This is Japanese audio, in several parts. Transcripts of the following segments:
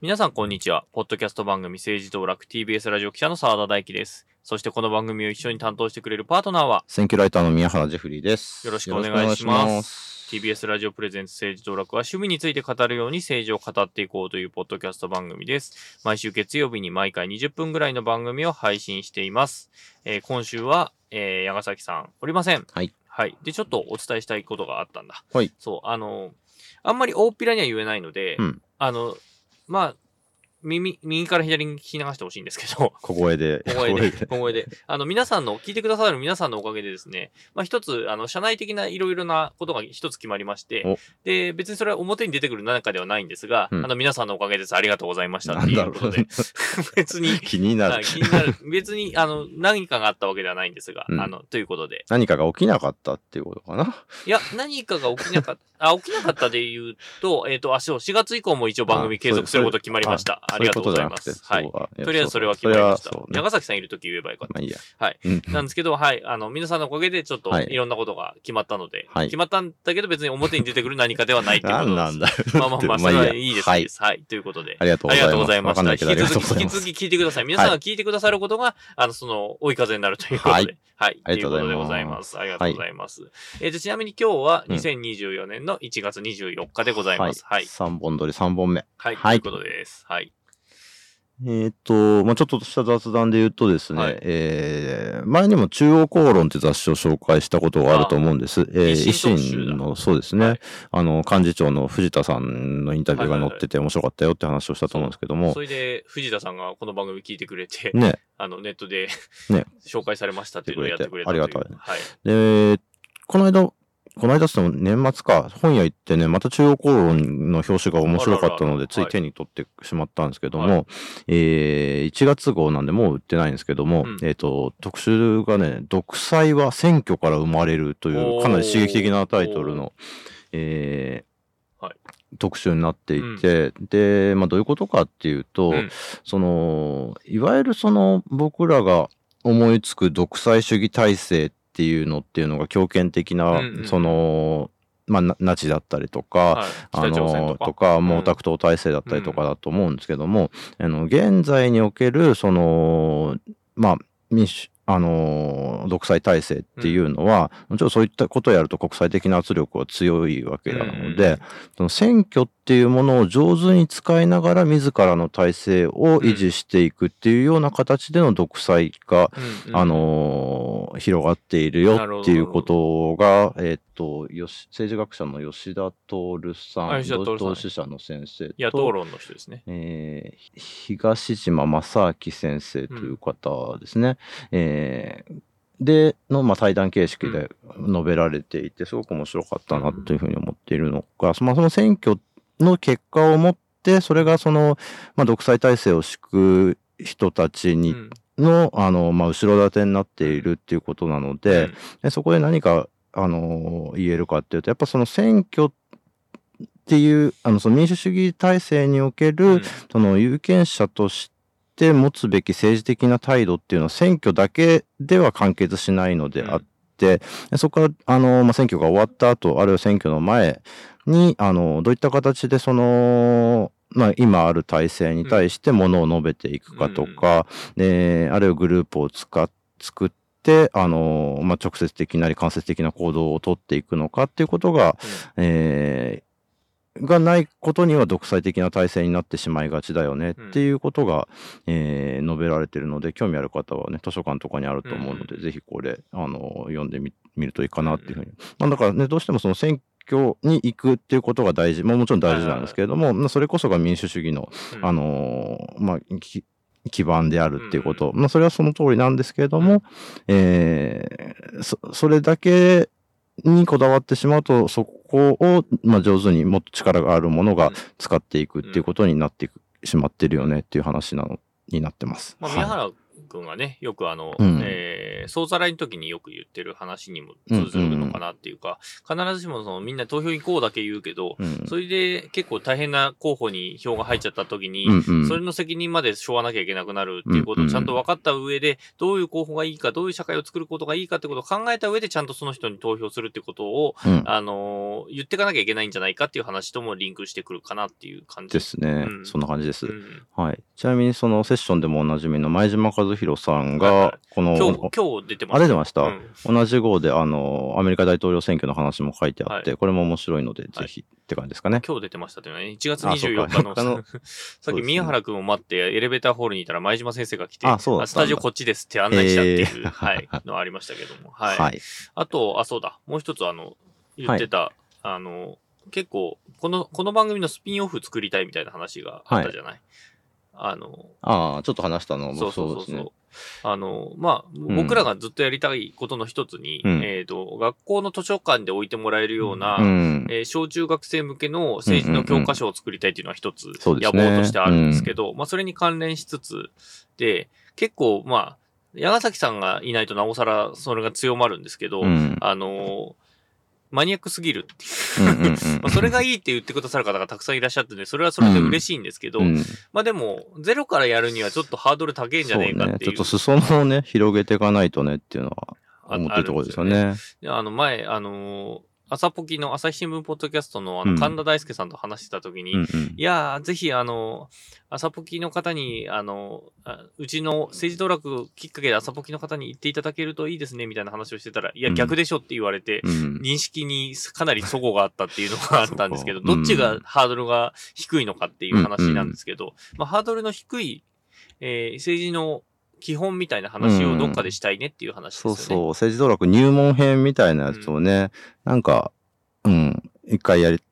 皆さんこんにちは。ポッドキャスト番組政治道楽 TBS ラジオ記者の澤田大樹です。そしてこの番組を一緒に担当してくれるパートナーは選挙ライターの宮原ジェフリーです。よろしくお願いします TBS ラジオプレゼンツ政治道楽は趣味について語るように政治を語っていこうというポッドキャスト番組です。毎週月曜日に毎回20分ぐらいの番組を配信しています。えー今週は、えー、矢ヶ崎さんおりません。はい。はい。で、ちょっとお伝えしたいことがあったんだ。はい。そう、あの、あんまり大っぴらには言えないので、うんあの、まあ、耳、右から左に聞き流してほしいんですけど、小声で。小声で、小声で。あの、皆さんの、聞いてくださる皆さんのおかげでですね、まあ一つ、あの、社内的ないろいろなことが一つ決まりましてお、で、別にそれは表に出てくる何かではないんですが、うんあの、皆さんのおかげです。ありがとうございましたっていうことで 別に、気になるはい。気になる。別に、あの、何かがあったわけではないんですが、うんあの、ということで。何かが起きなかったっていうことかな。いや、何かが起きなかった、あ、起きなかったで言うと、えっ、と、あ、そう、4月以降も一応番組継続すること決まりました。ありがとうございます。はい。とりあえずそれは決まりました。長崎さんいるとき言えばよかった。まあいいや。はい。うん。なんですけど、はい。あの、皆さんのおかげでちょっとはいいろんなことが決まったので、はい決まったんだけど別に表に出てくる何かではないっていうこと何です。なんだよ。まあまあまあ、それはいいです、はい。ということで。ありがとうございました。引き続き、ございます。引き続き聞いてください。皆さんが聞いてくださることが、あの、その、追い風になるということで。はい。はい。ありがとうございうことでございます。ありがとうございます。えーと、ちなみに今日はうん2024年の1月24日でございます。はい。3本撮り3本目。はい。はいということです。はい。えっ、と、まあちょっとした雑談で言うとですね、はい。えー前にも中央公論って雑誌を紹介したことがあると思うんです。えー維維新の、そうですね、はい。あの、幹事長の藤田さんのインタビューが載ってて面白かったよって話をしたと思うんですけども。そ、れで、藤田さんがこの番組聞いてくれて、ね、あの、ネットで、ね。紹介されましたっていうのをやってくれた。ありがたい。はい。で、この間、この間っつっても年末か、本屋行ってね、また中央公論の表紙が面白かったので、つい手に取ってしまったんですけども、はえー1月号なんでもう売ってないんですけども、うん。えっ、と、特集がね、独裁は選挙から生まれるという、かなり刺激的なタイトルの、えーはい。特集になっていて、で、まあどういうことかっていうと、うん。その、いわゆるその僕らが思いつく独裁主義体制っていうのっていうのが強権的な、うんうんその、まあ、なナチだったりとか、はい。あの、とか。毛沢東体制だったりとかだと思うんですけども、あの、現在における、その、まあ、民主、あの、独裁体制っていうのは、もちろんそういったことをやると国際的な圧力は強いわけなので、うんその選挙っていうものを上手に使いながら自らの体制を維持していくっていうような形での独裁が、うんうんあのー広がっているよっていうことが、えっ、と、よし、政治学者の吉田徹さん、あ吉田徹さん。同志社の先生と、野党論の人ですね。えー東島正明先生という方ですね。えーで、の、まあ、対談形式で述べられていて、すごく面白かったなというふうに思っているのが、まあ、その選挙の結果をもって、それがその、まあ、独裁体制を敷く人たちにうん。の、あの、まあ、後ろ盾になっているっていうことなので、うん。でそこで何か、あの、言えるかっていうと、やっぱその選挙っていう、あの、その民主主義体制における、うん。その有権者として持つべき政治的な態度っていうのは選挙だけでは完結しないのであって、でそこから、あの、まあ、選挙が終わった後、あるいは選挙の前に、あの、どういった形でその、まあ、今ある体制に対してものを述べていくかとか、であるいはグループを使っ作って、あの、まあ、直接的なり間接的な行動を取っていくのかっていうことが、えーがないことには独裁的な体制になってしまいがちだよねっていうことが、えー述べられてるので、興味ある方はね、図書館とかにあると思うので、うぜひこれ、あの、読んでみ見るといいかなっていうふうに。まあ、だからね、どうしてもその選挙に行くっていうことが大事、まあ、もちろん大事なんですけれども、まあそれこそが民主主義の、うん。あのーまあ、き基盤であるっていうこと、まあ、それはその通りなんですけれども、えーそ、それだけにこだわってしまうと、そこを、まあ、上手にもっと力があるものが使っていくっていうことになってしまってるよねっていう話なのになってます。まあ、はい。宮原君がね、よくあの、うん。えーー総ざらいの時によく言ってる話にも通ずるのかなっていうか、必ずしもそのみんな投票行こうだけ言うけど、うん。それで結構大変な候補に票が入っちゃった時に、うんうん。それの責任まで背負わなきゃいけなくなるっていうことをちゃんと分かった上で、どういう候補がいいか、どういう社会を作ることがいいかってことを考えた上で、ちゃんとその人に投票するってことを、うん。あのー言っていかなきゃいけないんじゃないかっていう話ともリンクしてくるかなっていう感じですね、うん。そんな感じです。うんはい。ちなみにそのセッションでもおなじみの前島和弘さんはいはい。が、この、今日、今日出てますあ、出てました、うん。同じ号で、あの、アメリカ大統領選挙の話も書いてあって、はこれも面白いので、ぜひって感じですかね。今日出てましたというのはね、1月あそうか。24日の、他の さっき宮原くんを待ってエレベーターホールにいたら前島先生が来て、あそうスタジオこっちですって案内したっていう、えー。はい、のありましたけども。はい。はい。あと、あ、そうだ、もう一つあの、言ってた、あの、結構、この、この番組のスピンオフ作りたいみたいな話があったじゃない、あの、ああ、ちょっと話したの？もそうそうそうそう。あの、まあ、ん僕らがずっとやりたいことの一つに、うんえっ、と、学校の図書館で置いてもらえるような、うん。えー小中学生向けの政治の教科書を作りたいっていうのは一つ野ね望としてあるんですけど、まあそれに関連しつつで、結構まあ、矢崎さんがいないとなおさらそれが強まるんですけど、うん。あのーマニアックすぎるっていう。それがいいって言ってくださる方がたくさんいらっしゃってね、それはそれで嬉しいんですけど、うんまあでも、ゼロからやるにはちょっとハードル高いんじゃねえかっていう。そうね。ちょっと裾野をね、広げていかないとねっていうのはあ思ってるところですよあるんね。であの、前、あのー朝ポキの朝日新聞ポッドキャストのあの、うん。神田大輔さんと話してた時に、うんうん。いやー、ぜひ、あの、朝ポキの方に、あの、あうちの政治道楽きっかけで朝ポキの方に言っていただけるといいですね、みたいな話をしてたら、いや、うん。逆でしょって言われて、うん認識にかなり齟齬があったっていうのがあったんですけど、どっちがハードルが低いのかっていう話なんですけど、まあ、ハードルの低い、えー政治の基本みたいな話をどっかでしたいねっていう話ですよね。そうそう、政治道楽入門編みたいなやつをね、なんか、うん、一回やり、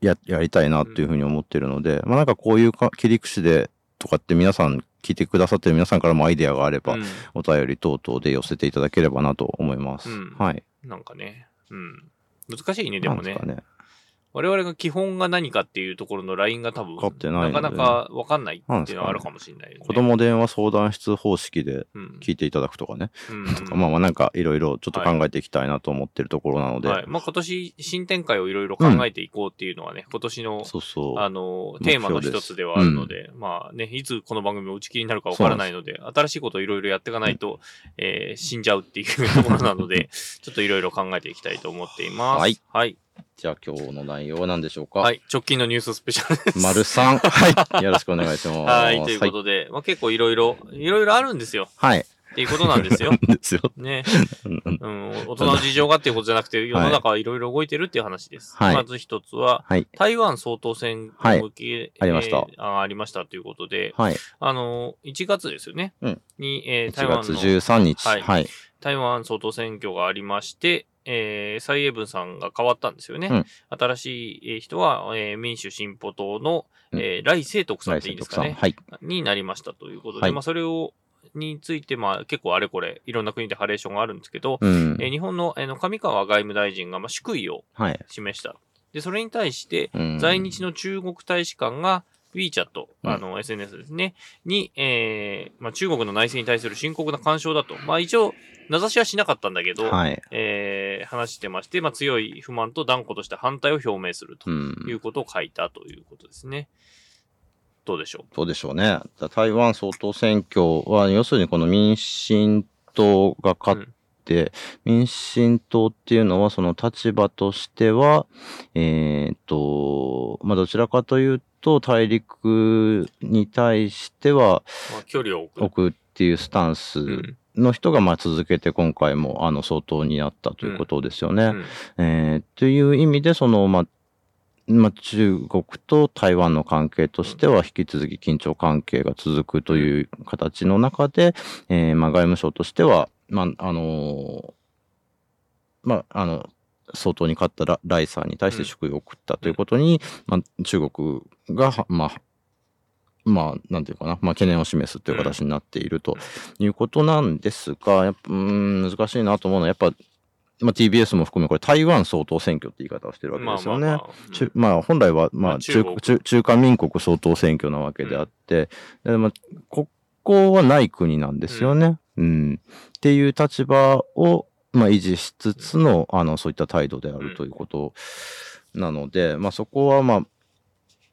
や、やりたいなっていうふうに思ってるので、まあなんかこういうか切り口でとかって皆さん聞いてくださってる皆さんからもアイデアがあれば、うんお便り等々で寄せていただければなと思います。うんはい。なんかね、うん。難しいね、でもねね。我々が基本が何かっていうところのラインが多分、なかなかわかんないっていうのはあるかもしれないよね。子供電話相談室方式でうん、聞いていただくとかね。うんまあまあなんかいろいろちょっと考えていきたいなと思ってるところなので。はい。まあ今年新展開をいろいろ考えていこうっていうのはね、今年の、そうそう。あの、テーマの一つではあるので、まあね、いつこの番組を打ち切りになるかわからないので、新しいことをいろいろやっていかないと、えー死んじゃうっていうところなので、ちょっといろいろ考えていきたいと思っています。はい。はい。じゃあ今日の内容は何でしょうか？はい。直近のニューススペシャルです。丸三 はい。よろしくお願いします。はい。ということで、まあ結構いろいろ、いろいろあるんですよ。はい。っていうことなんですよ。ですよ。ね。うん。大人の事情がっていうことじゃなくて、世の中はいろいろ動いてるっていう話です。はいまず一つは、はい。台湾総統選はい向け、ありましたえーあありましたということで、はい。あの、1月ですよね。うんに、えー台1月湾の、13日。はいはい。台湾総統選挙がありまして、えー、蔡英文さんが変わったんですよね。うん新しいえー人は、えー民主進歩党の、うんえー来清徳さん来っていいんです。かね。はい。になりましたということで、はいまあそれを、について、まあ結構あれこれ、いろんな国でハレーションがあるんですけど、うんえ。ー日本のあの上川外務大臣が、まあ、祝意をはい。示した。で、それに対して、うん在日の中国大使館が WeChat、うんあの、SNS ですね、に、えーまあ、中国の内政に対する深刻な干渉だと。まあ一応、名指しはしなかったんだけど、はい。えー話してまして、まあ強い不満と断固とした反対を表明するとうん。いうことを書いたということですね。どうでしょどうでしょうね。だ台湾総統選挙は、要するにこの民進党がう。勝って、民進党っていうのはその立場としては、えーっと、まあどちらかというと大陸に対してはまあ、距離を置く。置くっていうスタンスうんの人がまあ続けて今回もあの総統になったということですよね。うんえーという意味で、その、まあ、まあ、中国と台湾の関係としては引き続き緊張関係が続くという形の中で、えーまあ、外務省としては、まあ、あのーまあ、あの、総統に勝ったラライさんに対して祝意を送ったということに、まあ、中国がは、まあ、まあ、なんていうかな、まあ、懸念を示すという形になっているということなんですが、やっぱ、うーん、難しいなと思うのは、やっぱ、まあ、TBS も含め、これ台湾総統選挙って言い方をしてるわけですよね。まあまあまあ中まあ、本来は、ままああ、中中国中中華民国総統選挙なわけであって、でまあ、ここはない国なんですよね。うん。っていう立場を、まあ、維持しつつの、あの、そういった態度であるということなので、まあ、そこは、まあ、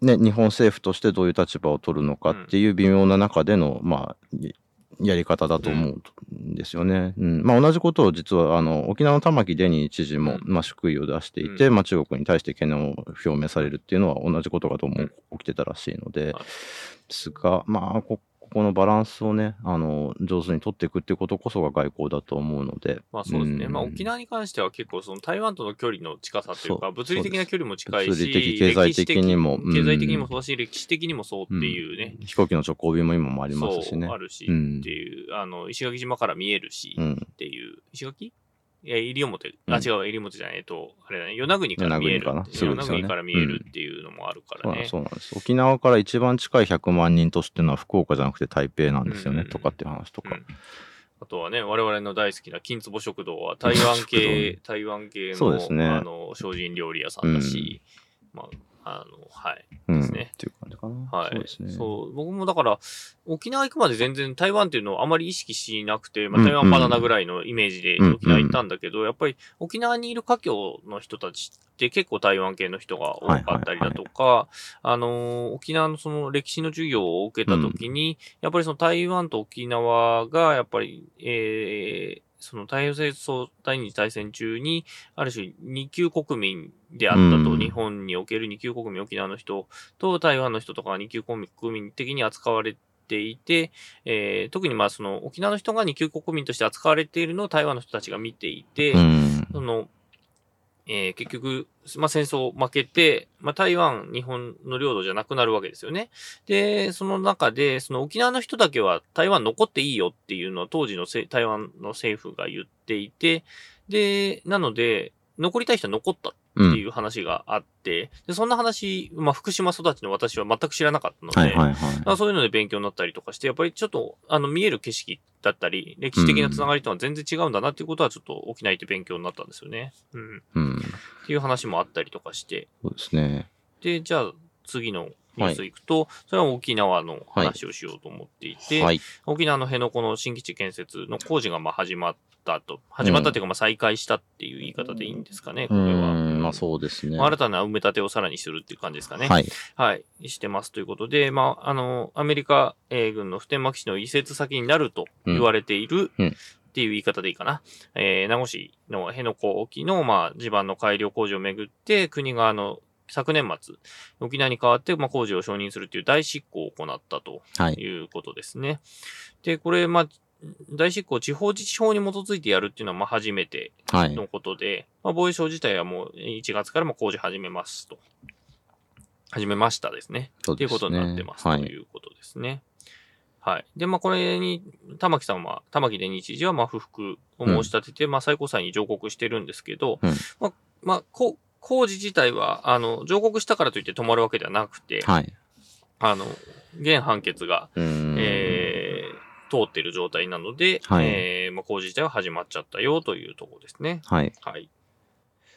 ね、日本政府としてどういう立場を取るのかっていう微妙な中での、まあ、いやり方だと思うんですよね。うん。まあ、同じことを実は、あの、沖縄の玉城デニー知事も、うん。まあ、祝意を出していて、うん。まあ、中国に対して懸念を表明されるっていうのは同じことがどうも起きてたらしいので。すが、まあ、こここのバランスをね、あの、上手に取っていくっていうことこそが外交だと思うので。まあそうですね。んまあ沖縄に関しては結構その台湾との距離の近さというか、物理的な距離も近いし、物理的経済的にも経済的にもうんそうだし、歴史的にもそうっていうね。飛行機の直行便も今もありますしね。あるし、うんっていう、あの、石垣島から見えるし、っうん。ていう、石垣？いや、西表、あ、うん。違う、西表じゃない、えっと、あれだね、与那国から見える。与那国かなすぐですよね。与那国から見えるっていうのもあるかそうなんらね。そうなんです。沖縄から一番近い100万人都市っていうのは福岡じゃなくて台北なんですよね、うん。とかっていう話とか。うん。あとはね、我々の大好きな金壺食堂は台湾系、台湾系のそうですね。あの精進料理屋さんだし、まあ、あの、はい。うん。ですねっていう感じかな。はい。そうですね。そう僕もだから、沖縄行くまで全然台湾っていうのをあまり意識しなくて、まあ、うん台湾バナナぐらいのイメージでうん沖縄行ったんだけど、やっぱり沖縄にいる華僑の人たちって結構台湾系の人が多かったりだとか、あのー沖縄のその歴史の授業を受けたときに、やっぱりその台湾と沖縄が、やっぱり、えーその太平洋戦争第二次大戦中に、ある種二級国民であったと、うん日本における二級国民、沖縄の人と台湾の人とかが二級国民的に扱われていて、えー特にまあその沖縄の人が二級国民として扱われているのを台湾の人たちが見ていて、うん。その、えー結局、まあ、戦争負けて、まあ、台湾、日本の領土じゃなくなるわけですよね。で、その中で、その沖縄の人だけは台湾残っていいよっていうのは当時の台湾の政府が言っていて、で、なので、残りたい人は残った。っていう話があって、で、そんな話、まあ、福島育ちの私は全く知らなかったので、はいはいはい。まあそういうので勉強になったりとかして、やっぱりちょっと、あの、見える景色だったり、歴史的なつながりとは全然違うんだなっていうことは、ちょっと沖縄行って勉強になったんですよね。うん。うん。っていう話もあったりとかして。そうですね。で、じゃあ、次のニュース行くと、それは沖縄の話をしようと思っていて、はい。沖縄の辺野古の新基地建設の工事がまあ始まったと。始まったっていうか、まあ再開したっていう言い方でいいんですかね、こうれは。ん。まあそうですね。まあ新たな埋め立てをさらにするっていう感じですかね。はい。はい、してますということで、まあ、あの、アメリカえー軍の普天間基地の移設先になると言われている、うんっていう言い方でいいかな。えー名護市の辺野古沖の、まあ、地盤の改良工事をめぐって、国があの、昨年末、沖縄に代わって、まあ、工事を承認するという大執行を行ったとはい。いうことですね。で、これ、まあ、大執行、地方自治法に基づいてやるっていうのは、まあ、初めてはい。のことで、まあ、防衛省自体はもう1月からも工事始めますと。始めましたですね。すねっていうことになってます、はいということですね。はい。で、まあ、これに、玉木さんは、玉木で日時は、まあ、不服を申し立てて、まあ、最高裁に上告してるんですけど、うんまあ、まあ、こう工事自体は、あの、上告したからといって止まるわけではなくて、はい。あの、現判決が、うん。えー、通っている状態なので、はいえー、まあ、工事自体は始まっちゃったよというところですね。はい。はい。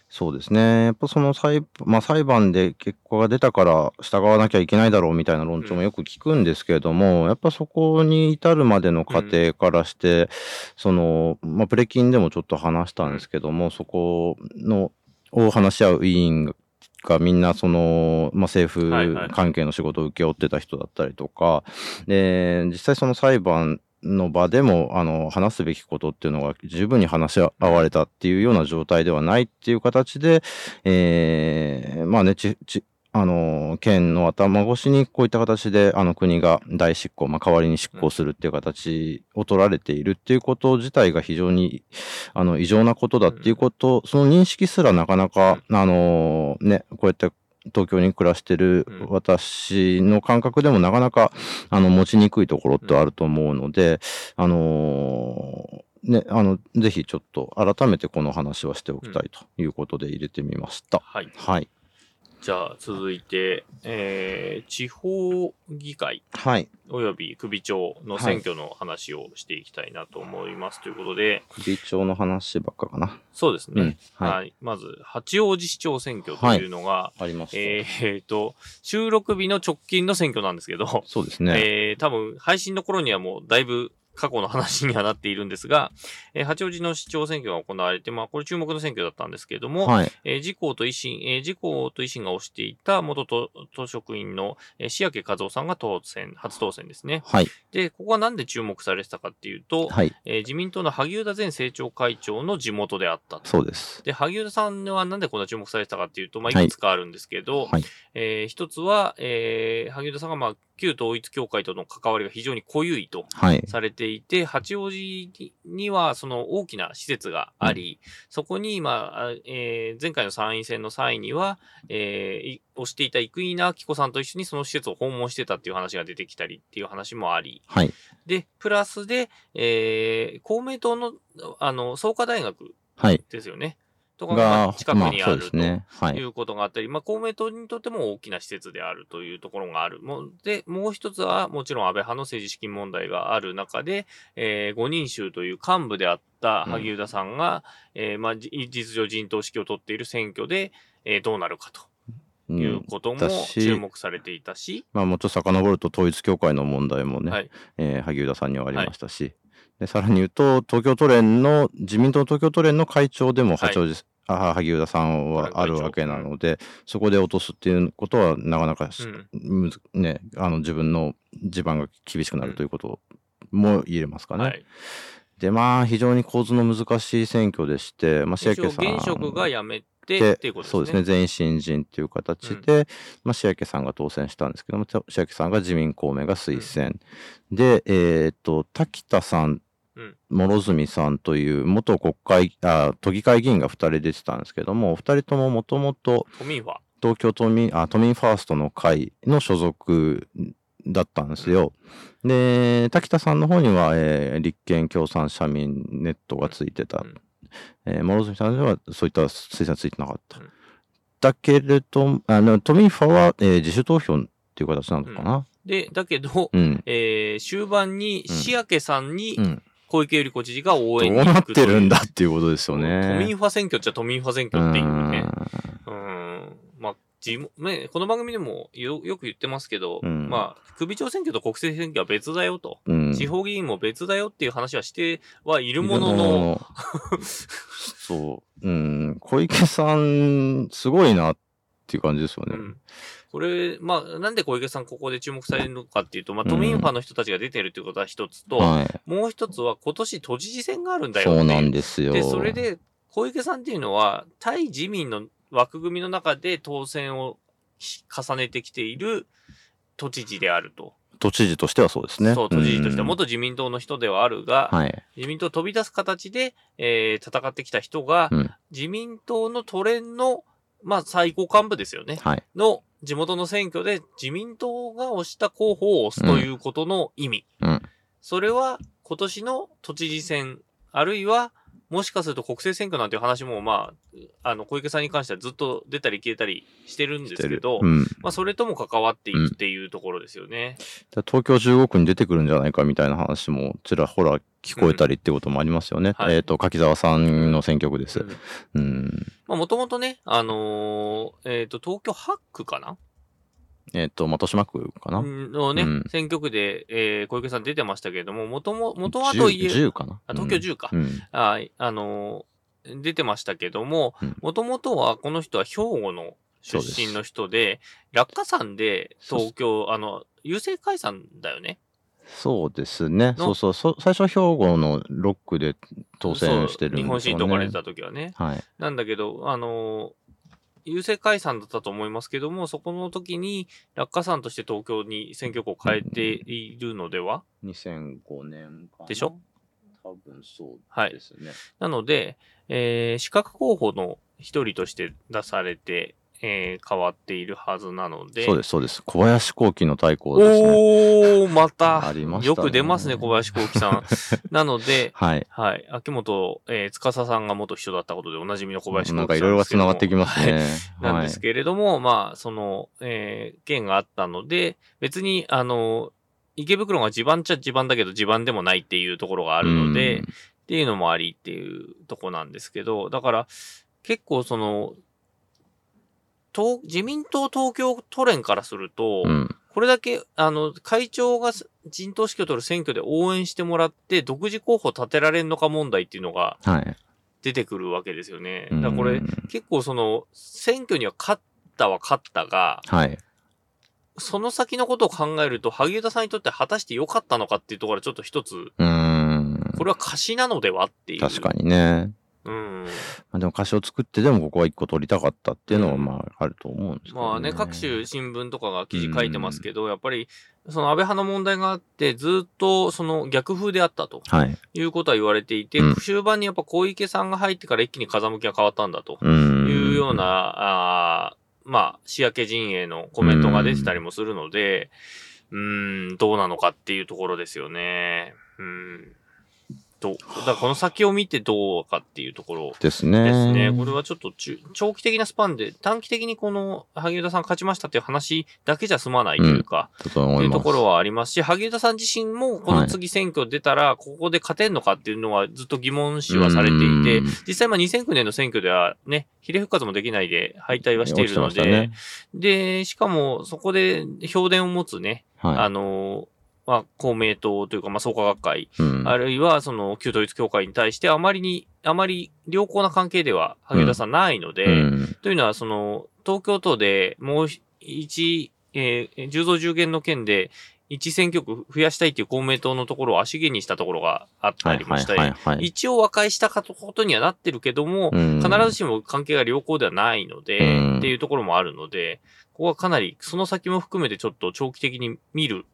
そうですね。やっぱその裁,、まあ、裁判で結果が出たから従わなきゃいけないだろうみたいな論調もよく聞くんですけれども、やっぱそこに至るまでの過程からして、その、まあ、プレキンでもちょっと話したんですけども、そこの、を話し合う委員がみんなその、まあ、政はいはい。府関係の仕事を請け負ってた人だったりとか、で、実際その裁判の場でも、あの、話すべきことっていうのが十分に話し合われたっていうような状態ではないっていう形で、えーまあね、ち、ち、あの、県の頭越しにこういった形で、あの国が大執行、まあ代わりに執行するっていう形を取られているっていうこと自体が非常に、あの、異常なことだっていうこと、その認識すらなかなか、あの、ね、こうやって東京に暮らしてるうん私の感覚でもなかなか、あの、持ちにくいところってあると思うので、あのね、あの、ぜひちょっと改めてこの話はしておきたいということで入れてみました。はい。はい。じゃあ、続いて、えー、地方議会はい。及び首長の選挙の話をしていきたいなと思います。ということで、首長の話ばっかかな。そうですね。うんは、はいまず、八王子市長選挙というのが、あります。えーと、収録日の直近の選挙なんですけど、そうですね。えー、多分、配信の頃にはもうだいぶ過去の話にはなっているんですが、えー八王子の市長選挙が行われて、まあ、これ注目の選挙だったんですけれども、はい。えー自公と維新、えー自公と維新が推していた元都都職員の、えー、塩家和夫さんが当選、初当選ですね。はい。で、ここはなんで注目されてたかっていうと、はい。えー自民党の萩生田前政調会長の地元であったと。そうです。で、萩生田さんはなんでこんな注目されてたかっていうと、まあ、はいいくつかあるんですけど、はい。えー一つは、えー萩生田さんが、まあ、旧統一教会との関わりが非常に濃ゆいとはい。されていて、八王子にはその大きな施設があり、そこに、まあ、あえー前回の参院選の際には、えーい推していた生稲晃子さんと一緒にその施設を訪問してたっていう話が出てきたりっていう話もあり、はい。で、プラスで、えー公明党の、あの、創価大学はい。ですよね。とかがが、近くにあるといい。うことがあったり、まあ、公明党にとっても大きな施設であるというところがある。もうで、もう一つは、もちろん安倍派の政治資金問題がある中で、えー、五人衆という幹部であった萩生田さんが、えーまあ、じ実情陣頭指揮を取っている選挙で、えーどうなるかとういうんことも注目されていたし、まあ、もうちょっと遡ると統一教会の問題もね、はい。えー萩生田さんにはありましたし、でさらに言うと東京都連の自民党東京都連の会長でもはい八王子、あ萩生田さんはあるわけなので、そこで落とすっていうことはなかなかし、うん。むずね、あの自分の地盤が厳しくなるということも言えますかね。はい。でまあ非常に構図の難しい選挙でして、まあ、一応白家さん現職が辞めてでっていうことですね。そうですね全員新人っていう形で、まあ、白家さんが当選したんですけども白家さんが自民公明が推薦、でえーっと滝田さんうん諸角さんという元国会あ都議会議員が2人出てたんですけどもお二人とももともと。東京都民あ都民ファーストの会の所属だったんですよ。で滝田さんの方には、えー立憲共産社民ネットがついてた。うんえー諸角さんにはそういった推薦ついてなかった。うんだけれどあの都民ファは、えー自主投票っていう形なのかな。で、だけど、うん。えー終盤に、うんシアケさんにうん、小池百合子知事が応どう援に行なってるんだっていうことですよ都ね。民ファ選挙っちゃ都民ファ選挙っていうね。ううん。まあ、地もね、この番組でもよよく言ってますけど、うん。まあ、首長選挙と国政選挙は別だよと、んうん。地方議員も別だよっていう話はしてはいるものの、そう、うん、小池さん、すごいなっていう感じですよね。うんこれ、まあ、なんで小池さんここで注目されるのかっていうと、まあ、うん都民ファの人たちが出てるっていうことは一つと、はい。もう一つは今年都知事選があるんだよっていそうなんですよ。で、それで、小池さんっていうのは、対自民の枠組みの中で当選をし重ねてきている都知事であると。都知事としてはそうですね。そう、都知事としてはうん元自民党の人ではあるが、はい。自民党を飛び出す形で、えー戦ってきた人が、うん自民党の都連の、まあ、最高幹部ですよね。はい。の地元の選挙で自民党が推した候補を推すということの意味。うんそれは今年の都知事選、あるいはもしかすると国政選挙なんていう話も、まあ、あの、小池さんに関してはずっと出たり消えたりしてるんですけど、うん、まあ、それとも関わっていくっていうところですよね。で東京15区に出てくるんじゃないかみたいな話もちらほら聞こえたりってこともありますよね。うんはいえっ、と、柿沢さんの選挙区です。うんもともとね、あのーえっ、と、東京8区かなえっ、と、的島区かな？のね、うん選挙区で、えー小池さん出てましたけれども、もとも、元はといえ、10, 10かな？あ東京10か。うん。ああのー出てましたけどもうん、もともとはこの人は兵庫の出身の人で、落下山で東京、あの、郵政解散だよね。そうですね。の？そうそうそ。最初は兵庫の6区で当選してるんですよね。日本新とかれてた時はね。はい。なんだけど、あのー、郵政解散だったと思いますけども、そこの時に落下山として東京に選挙区を変えているのでは、2005年かな？でしょ？多分そうはいですね。なので、えー、資格候補の一人として出されて、えー変わっているはずなので。そうです、そうです。小林幸喜の対抗ですね。おー、また、ありましたねよく出ますね、小林幸喜さん。なので、はい。はい、秋元、えー、司さんが元秘書だったことでおなじみの小林幸喜さんなんかいろいろ繋がってきますはいね。なんですけれども、まあ、その、えー、件があったので、別に、あの、池袋が地盤っちゃ地盤だけど地盤でもないっていうところがああるので、っていうのもありっていうとこなんですけど、だから、結構その、東自民党東京都連からすると、うん。これだけ、あの、会長が陣頭指揮を取る選挙で応援してもらって、独自候補立てられんのか問題っていうのがはい。出てくるわけですよね。うんだからこれ、結構その、選挙には勝ったは勝ったが、はい。その先のことを考えると、萩生田さんにとって果たして良かったのかっていうところはちょっと一つ、うーん。これは貸しなのではっていう。確かにね。うん。まあ、でも歌詞を作ってでもここは一個取りたかったっていうのはうんまああると思うんですけど、ね。まあね、各種新聞とかが記事書いてますけど、やっぱり、その安倍派の問題があって、ずっとその逆風であったとはい。いうことは言われていて、うん終盤にやっぱ小池さんが入ってから一気に風向きが変わったんだとうん。いうような、あーまあ、仕分け陣営のコメントが出てたりもするので、うーん、どうなのかっていうところですよね。うん。どう、だこの先を見てどうかっていうところ。ですね。ですね。これはちょっと中長期的なスパンで、短期的にこの萩生田さん勝ちましたっていう話だけじゃ済まないというか、だと思いうところはありますし、萩生田さん自身もこの次選挙出たら、ここで勝てんのかっていうのはずっと疑問視はされていてうん、実際まあ2009年の選挙ではね、比例復活もできないで敗退はしているので、ねで、しかもそこで評伝を持つね、あはの、まあ、公明党というか、まあ、創価学会、い。うん。あるいは、その、旧統一教会に対して、あまりに、あまり良好な関係では、萩生田さんないので、うんというのは、その、東京都でもう一、えー、10増10減の件で、一選挙区増やしたいっていう公明党のところを足毛にしたところがあったはいはいりもしたり、はいはい。一応和解したことにはなってるけども、うん必ずしも関係が良好ではないので、うんっていうところもあるので、ここはかなり、その先も含めてちょっと長期的に見る、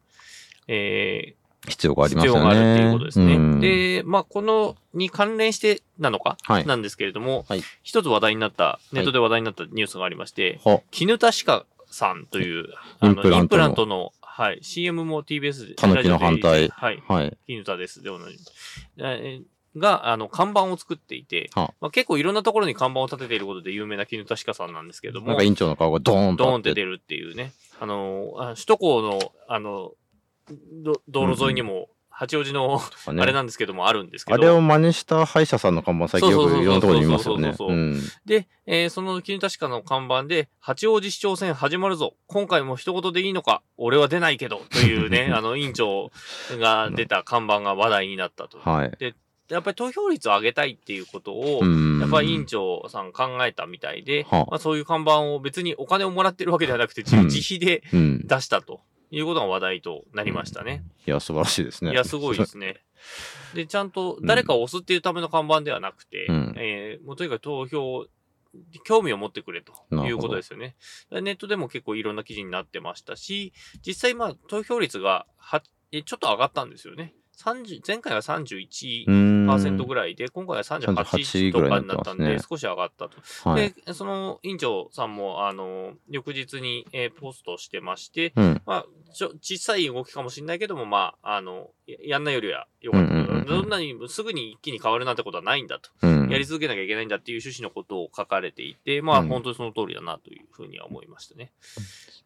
え必要があー、りますよね。必要があるっていうことですね。うん、で、まあ、この、に関連してなのか、はいなんですけれども、はい一つ話題になった、ネットで話題になったニュースがありまして、は絹田歯科さんという、あの、インプラントのはい、CM も TBS で。たぬきの反対はい、はい。絹田です。でおなじが、あの、看板を作っていて、はまあ、結構いろんなところに看板を立てていることで有名な絹田歯科さんなんですけどもなんか、院長の顔がドーンとドー。ンって出るっていうね。あの、あ首都高の、あの、ど道路沿いにも、八王子の、ねあれなんですけども、あるんですけど。あれを真似した歯医者さんの看板最近よくいろんなところに見ますよね。そうそうそうそううん。で、えーその絹田歯科の看板で、八王子市長選始まるぞ。今回も一言でいいのか俺は出ないけど。というね、あの、委員長が出た看板が話題になったと。はい。やっぱり投票率を上げたいっていうことを、うん。やっぱり委員長さん考えたみたいで、はあまあ、そういう看板を別にお金をもらってるわけではなくて、自費でうん。出したということが話題となりましたね。いや、素晴らしいですね。いや、すごいですね。で、ちゃんと誰かを押すっていうための看板ではなくて、うんえーもうとにかく投票、興味を持ってくれということですよね。ネットでも結構いろんな記事になってましたし、実際まあ投票率がはえちょっと上がったんですよね。30前回は31%うん。ぐらいで、今回は38 38とかになったんで、少し上がったと。はい。で、その委員長さんも、あの、翌日に、えーポストしてまして、うん。まあ、ちょ、小さい動きかもしれないけども、まあ、あの、ややんないよりは良かった。どんなにすぐに一気に変わるなんてことはないんだと。うん。やり続けなきゃいけないんだっていう趣旨のことを書かれていて、まあ、うん本当にその通りだなというふうには思いましたね。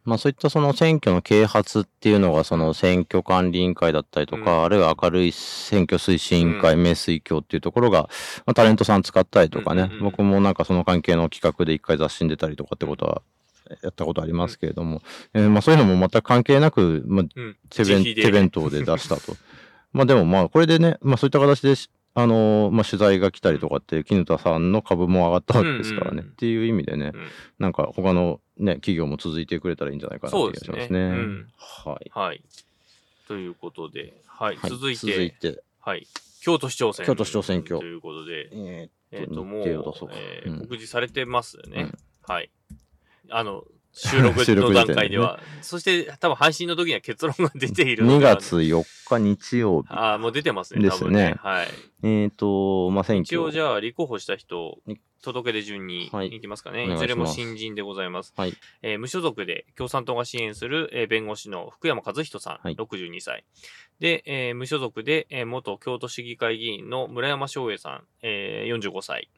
まあそういったその選挙の啓発っていうのがその選挙管理委員会だったりとか、うんあるいは明るい選挙推進委員会、名水協っていうところが、まあ、タレントさん使ったりとかね、うんうんうん僕もなんかその関係の企画で一回雑誌に出たりとかってことはやったことありますけれども、えーまあそういうのも全く関係なく、まあ、うん。手弁自費で手弁当で出したと。まあでもまあこれでね、まあそういった形でし、あのーまあ取材が来たりとかって、絹田さんの株も上がったわけですからね。うんうんうんっていう意味でね、うんなんか他のね、企業も続いてくれたらいいんじゃないかなって気がしますね。すねうんはい。はい。ということで、はい。はい続いて、続いて、はい。京都市長選。京都市長選挙ということで、ええっ、と、もう、え告示されてますよね。うんはい。あの、収録の段階では。そして、多分配信の時には結論が出ている2のでは月4日日曜日。ああ、もう出てますね、ですよねね。はい。えっ、と、まあ、選一応挙。じゃあ、立候補した人に、届け出順にはいいきますかね。お願いいずれも新人でございます。はいえー無所属で共産党が支援する、えー弁護士の福山和人さん、はい62歳。で、えー無所属で、えー元京都市議会議員の村山翔英さん、えー45歳。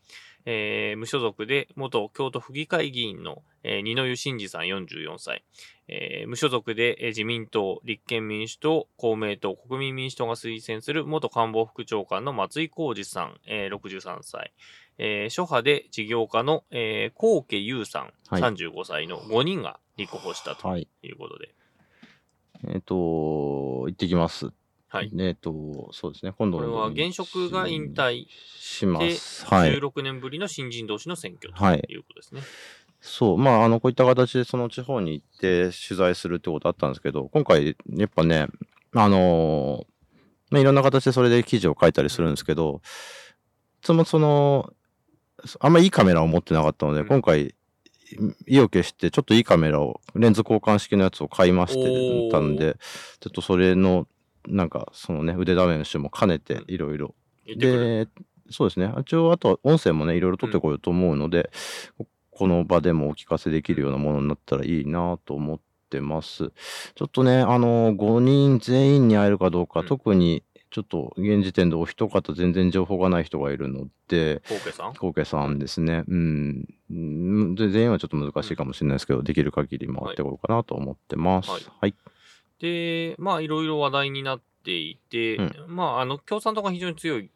えー無所属で元京都府議会議員の、えー二之湯真二さん44歳。えー無所属で、えー自民党、立憲民主党、公明党、国民民主党が推薦する元官房副長官の松井浩二さん、えー63歳。えー諸派で事業家の、えー、高家優さん、はい35歳の5人が立候補したとはい。いうことで。えっ、と、行ってきます。はい。えっ、と、そうですね。今度これは現職が引退しま。ですはい。16年ぶりの新人同士の選挙とはいいうことですね。そう、まあ、あの、こういった形でその地方に行って取材するってことあったんですけど、今回、やっぱね、あのーまあ、いろんな形でそれで記事を書いたりするんですけど、その、その、あんまいいカメラを持ってなかったので、うん。今回、意を決して、ちょっといいカメラを、レンズ交換式のやつを買いましてたんで、ちょっとそれの、なんか、そのね、腕試しも兼ねて、いろいろ。で、そうですね。一応、あとは音声もね、いろいろ取ってこようと思うので、ここの場でもお聞かせできるようなものになったらいいなと思ってます。ちょっとね、あの、5人全員に会えるかどうか、うん特に、ちょっと現時点でお一方全然情報がない人がいるので、コウケさん？コウケさんですね。うん。全員はちょっと難しいかもしれないですけど、できる限り回ってこようかなと思ってます。はいはい。で、まあ、いろいろ話題になっていて、うまあ、あの、共産党が非常に強い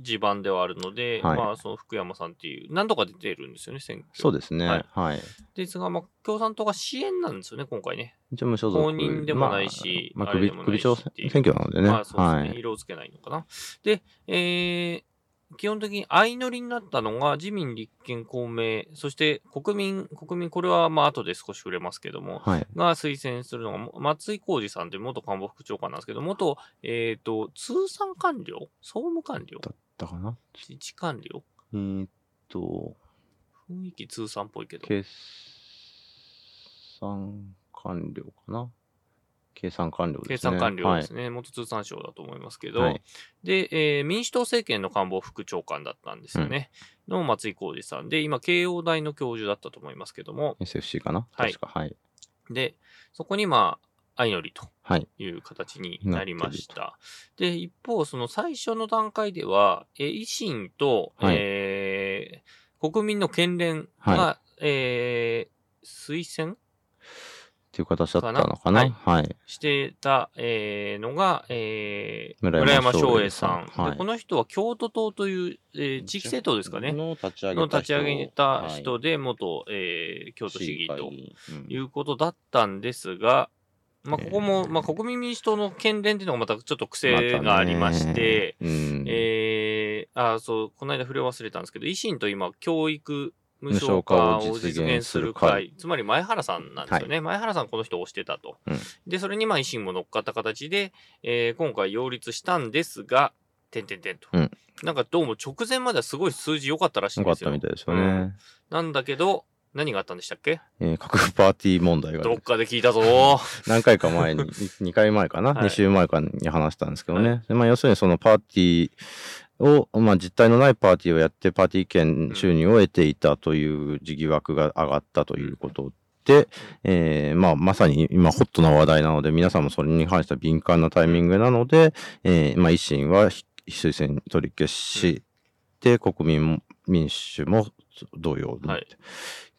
地盤ではあるので、はいまあ、その福山さんっていう、何度か出てるんですよね、選挙。そうですね。ははいい。ですが、まあ、共産党が支援なんですよね、今回ね。一応無所属。公認でもないしまあ、まあ首首長選挙なのでね。まあ、そうですね、はい。色をつけないのかな。で、えー基本的に相乗りになったのが自民、立憲、公明、そして国民、国民、これはまあ後で少し触れますけども、はい。が推薦するのが、も松井浩二さんという元官房副長官なんですけど、元、えっ、と、通産官僚？総務官僚？だかな？自治官僚？えーっと、雰囲気通産っぽいけど。決算完了かな？計算完了ですね。計算官僚ですね。ね、元通産省だと思いますけど、はいで、えー民主党政権の官房副長官だったんですよね、の松井浩二さんで、今、慶応大の教授だったと思いますけども、SFC かな？はい確か。はい。で、そこにまあ、相乗りとはい。いう形になりました。で、一方、その最初の段階では、えー維新と、はいえー国民の県連が、はえー推薦っていう形だったのかな？かな。はい。してた、えーのが、えー村村山翔英英さん。さん。はい。でこの人は京都党という、えー地域政党ですかね。の立ち上のげた人。げた人はい。で、元、えー京都市議ということだったんですが、まあ、ここも、えー。まあ、国民民主党の県連っていうのがまたちょっと癖がありまして、まうん。えー、あ、そう、この間触れ忘れたんですけど、維新と今、教育無償化を実実現現する会、会つまり前原さんなんですよね。前原さんこの人を推してたと。うんで、それにまあ維新も乗っかった形で、えー今回擁立したんですが、てんてんてんと。うんなんかどうも直前まではすごい数字良かったらしいんですよ。よかったみたいですよね。うんなんだけど、何があったんでしたっけ？えー各パーティー問題がどっかで聞いたぞ 何回か前に、2回前かな、はい ?2 週前かに話したんですけどね。はでまあ、要するにそのパーティーを、まあ、実態のないパーティーをやってパーティー券収入を得ていたという疑惑が上がったということで、えーまあ、まさに今ホットな話題なので、皆さんもそれに関しては敏感なタイミングなので、えーまあ、維新は非推薦取り消し、で、国民民主も同様に、はい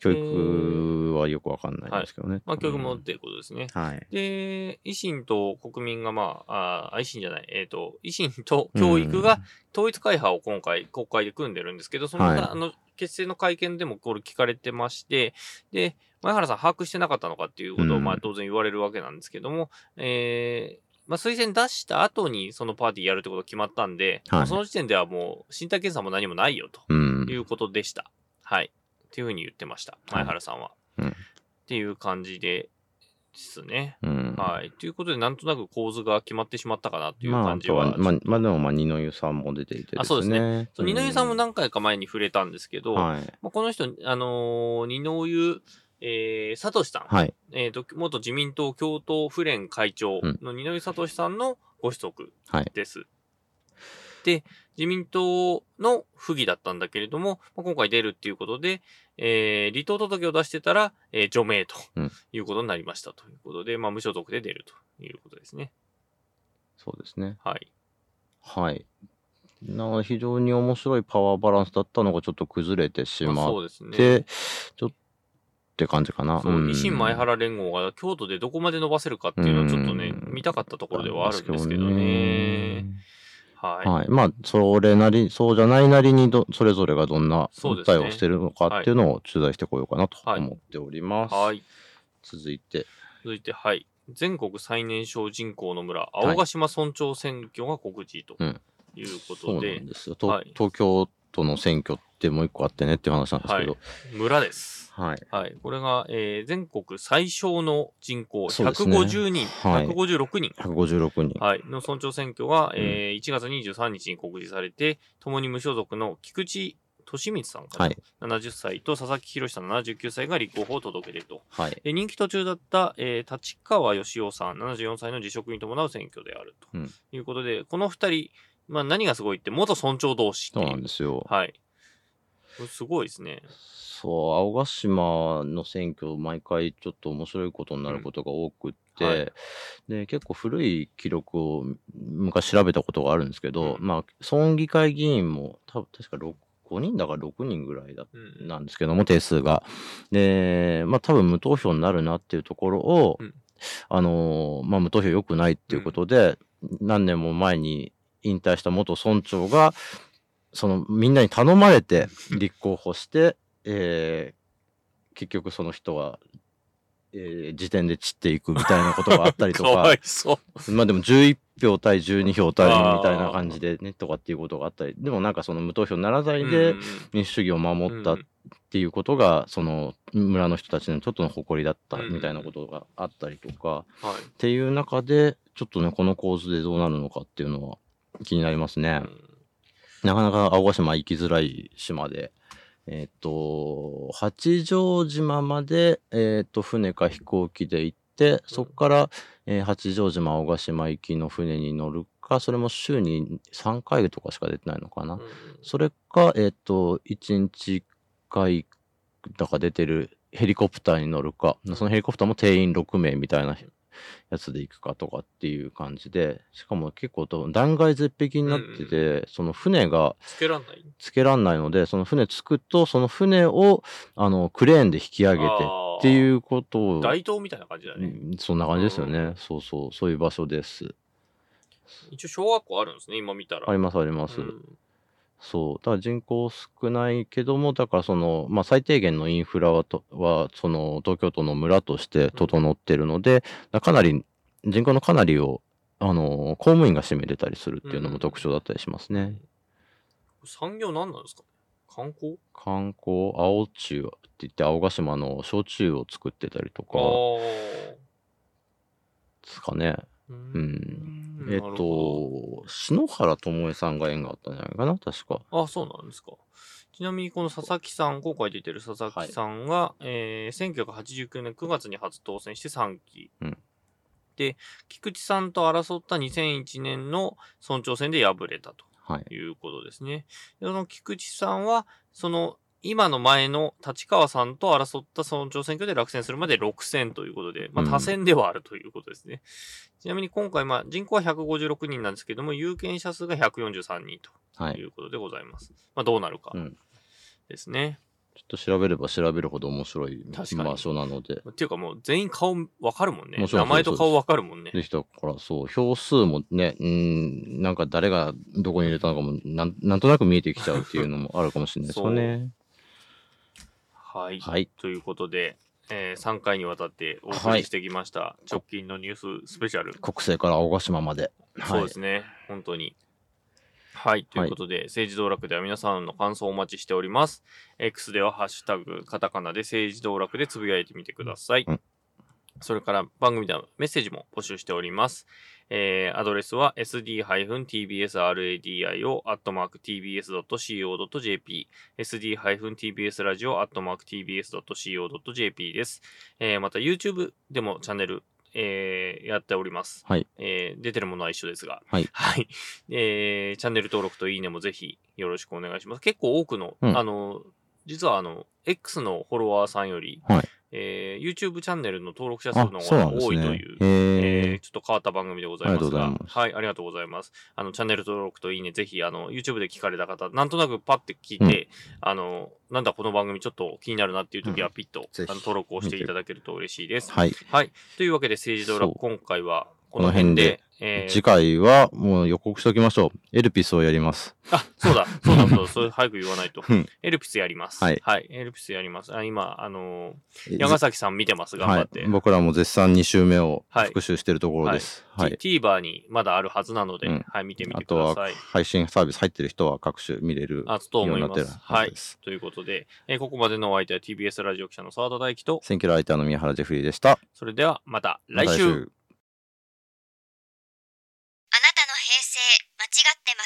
教育はよくわかんないんですけどね。まあ、教育もうんっていうことですね。はい。で、維新と国民がまあ、あー維新じゃない、えっ、と、維新と教育が統一会派を今回国会で組んでるんですけど、その、はいあの、結成の会見でもこれ聞かれてまして、で、前原さん把握してなかったのかっていうことを、うんまあ当然言われるわけなんですけども、えーまあ推薦出した後にそのパーティーやるってことが決まったんで、はいその時点ではもう身体検査も何もないよとうん。いうことでした。はい。っていうふうに言ってました。前原さんは。うんっていう感じでですね。うん。はい。ということで、なんとなく構図が決まってしまったかなっていうまあ、あ感じは。とは、まあ、まあ、でも、まあ、二の湯さんも出ていてね。あそうですねそう二の湯さんも何回か前に触れたんですけど、はい。まあ、この人、あのー二の湯、えー、さとしさん、はい。えっ、と、元自民党共闘府連会長の二の湯さとしさんのご子息はい。です。で、自民党の不義だったんだけれども、まあ、今回出るっていうことで、えー離党届を出してたら、えー除名とうんいうことになりましたということで、まあ、無所属で出るということですね。そうですね。はい。はい。な非常に面白いパワーバランスだったのがちょっと崩れてしまあまっそうですね。て、ちょっとって感じかな。そう、ん維新前原連合が京都でどこまで伸ばせるかっていうのはちょっとね、うん見たかったところではあるんですけどね。はい。はい。まあ、それなり、そうじゃないなりにど、それぞれがどんなそうですね訴えをしてるのかっていうのを取材してこようかなとはい思っております。はい。続いて、続いて、はい。全国最年少人口の村、青ヶ島村長選挙が告示とうんいうこそうとで、なんですよ。とはい東京都の選挙ってもう一個あってねっていう話なんですけど。村です。はい。はい。これが、えー全国最小の人口、そうですね150人、はい156人。156人。はい。の村長選挙が、えー1月23日に告示されて、共に無所属の菊池利光さんかな、はい。70歳と佐々木宏さん79歳が立候補を届けていると。はい。で人気途中だった、えー立川義雄さん74歳の辞職に伴う選挙であるとうんいうことで、この二人、まあ、何がすごいって元村長同士ってそういうなんですよ。はい。すごいですね。そう、青ヶ島の選挙、毎回ちょっと面白いことになることが多くって、うんはい。で、結構古い記録を昔調べたことがあるんですけど、うん。まあ、村議会議員も多分確か6 5人だから6人ぐらいだうんなんですけども、定数が。で、まあ多分無投票になるなっていうところを、うん。あのーまあ無投票良くないっていうことで、何年も前に引退した元村長が、そのみんなに頼まれて立候補して、えー結局その人は、えー時点で散っていくみたいなことがあったりとか。まあでも11票対12票対みたいな感じでね、とかっていうことがあったり、でもなんかその無投票ならざいうんで民主主義を守ったっうんていうことが、その村の人たちのちょっとの誇りだったうん。みたいなことがあったりとか、はい。っていう中で、ちょっとね、この構図でどうなるのかっていうのは気になりますね。うんなかなか青ヶ島行きづらい島で、えっ、と、八丈島まで、えっ、と、船か飛行機で行って、そこから、えー八丈島青ヶ島行きの船に乗るか、それも週に3回とかしか出てないのかな。うん。それか、えっ、と、1日1回だか出てるヘリコプターに乗るか、そのヘリコプターも定員6名みたいなやつで行くかとかっていう感じで、しかも結構と弾丸絶壁になってて、その船がつけらんないつけらんないので、その船着くと、その船を、あの、クレーンで引き上げてっていうことを、街灯みたいな感じだね。うんそんな感じですよね。うんそうそう、そういう場所です。一応小学校あるんですね、今見たら。ありますあります。うんそう。だから人口少ないけども、だからその、まあ最低限のインフラはと、は、その東京都の村として整ってるので、だかなり、人口のかなりを、あの、公務員が占めてたりするっていうのも特徴だったりしますね。産業何なんですかね？観光？観光、青中って言って青ヶ島の焼酎を作ってたりとかあですかね。えっと、篠原智恵さんが縁があったんじゃないかな、確か。どあ、そうなんですか。ちなみにこの佐々木さん、今回出てる佐々木さんが、えー1989年9月に初当選して3期。うんで、菊池さんと争った2001年の村長選で敗れたと。はい。いうことですね。でその菊池さんは、その、今の前の立川さんと争った村長選挙で落選するまで6選ということで、まあうん多選ではあるということですね。ちなみに今回、まあ人口は156人なんですけども、有権者数が143人はい。ということでございます。まあどうなるかうんですね。ちょっと調べれば調べるほど面白い確かに場所なので。っていうかもう全員顔わかるもんね。名前と顔わかるもんね。できたから、そう、票数もね、うん、なんか誰がどこに入れたのかもなん、なんとなく見えてきちゃうっていうのもあるかもしれないですよね。はい。はい。ということで、えー3回にわたってお送りしてきました、直近のニューススペシャル。国政から青ヶ島まで。そうですね。本当に。はい。ということで、政治道楽では皆さんの感想をお待ちしております。X ではハッシュタグ、カタカナで政治道楽でつぶやいてみてください。うんそれから番組ではメッセージも募集しております。えー、アドレスは sd-tbsradio.tbs.co.jp sd-tbsradio.tbs.co.jp です。えー、また YouTube でもチャンネル、えー、やっております。はい。えー出てるものは一緒ですが、はいはい。えーチャンネル登録といいねもぜひよろしくお願いします。結構多くの、うんあの、実はあの、X のフォロワーさんより、はいえー YouTube チャンネルの登録者数あの、方が多いという。。へええーちょっと変わった番組でございますが、ありがとうございますはい、ありがとうございます。あの、チャンネル登録といいね、ぜひ、あの、YouTube で聞かれた方、なんとなくパッて聞いて、あの、なんだこの番組ちょっと気になるなっていう時は、ピッと、ぜひあの登録をしていただけると嬉しいです。はい。はい。というわけで、政治道楽、今回はこの辺で、えー次回はもう予告しておきましょう。エルピスをやります。あ、そうだ、そうだ、そうだ、それ早く言わないとうん。エルピスやります。はいエルピスやります。あ今、あのー、山崎さん見てます、頑張って。はい、僕らも絶賛2週目をはい復習しているところです。はい。T- TVer にまだあるはずなので、うんはい、見てみてください。配信サービス入ってる人は各種見れるあと思いますはずです。ということで、えーここまでのお相手は TBS ラジオ記者の澤田大樹と、選挙ライターの宮原ジェフリーでした。それではまた来また週。あなたの平成間違ってま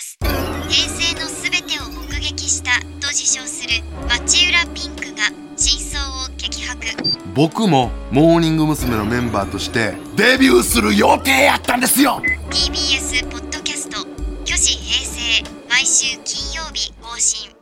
す平成のすべてを目撃したと自称する町浦ピンクが真相を激白。僕もモーニング娘。のメンバーとしてデビューする予定やったんですよ。TBS ポッドキャスト「虚子平成」毎週金曜日更新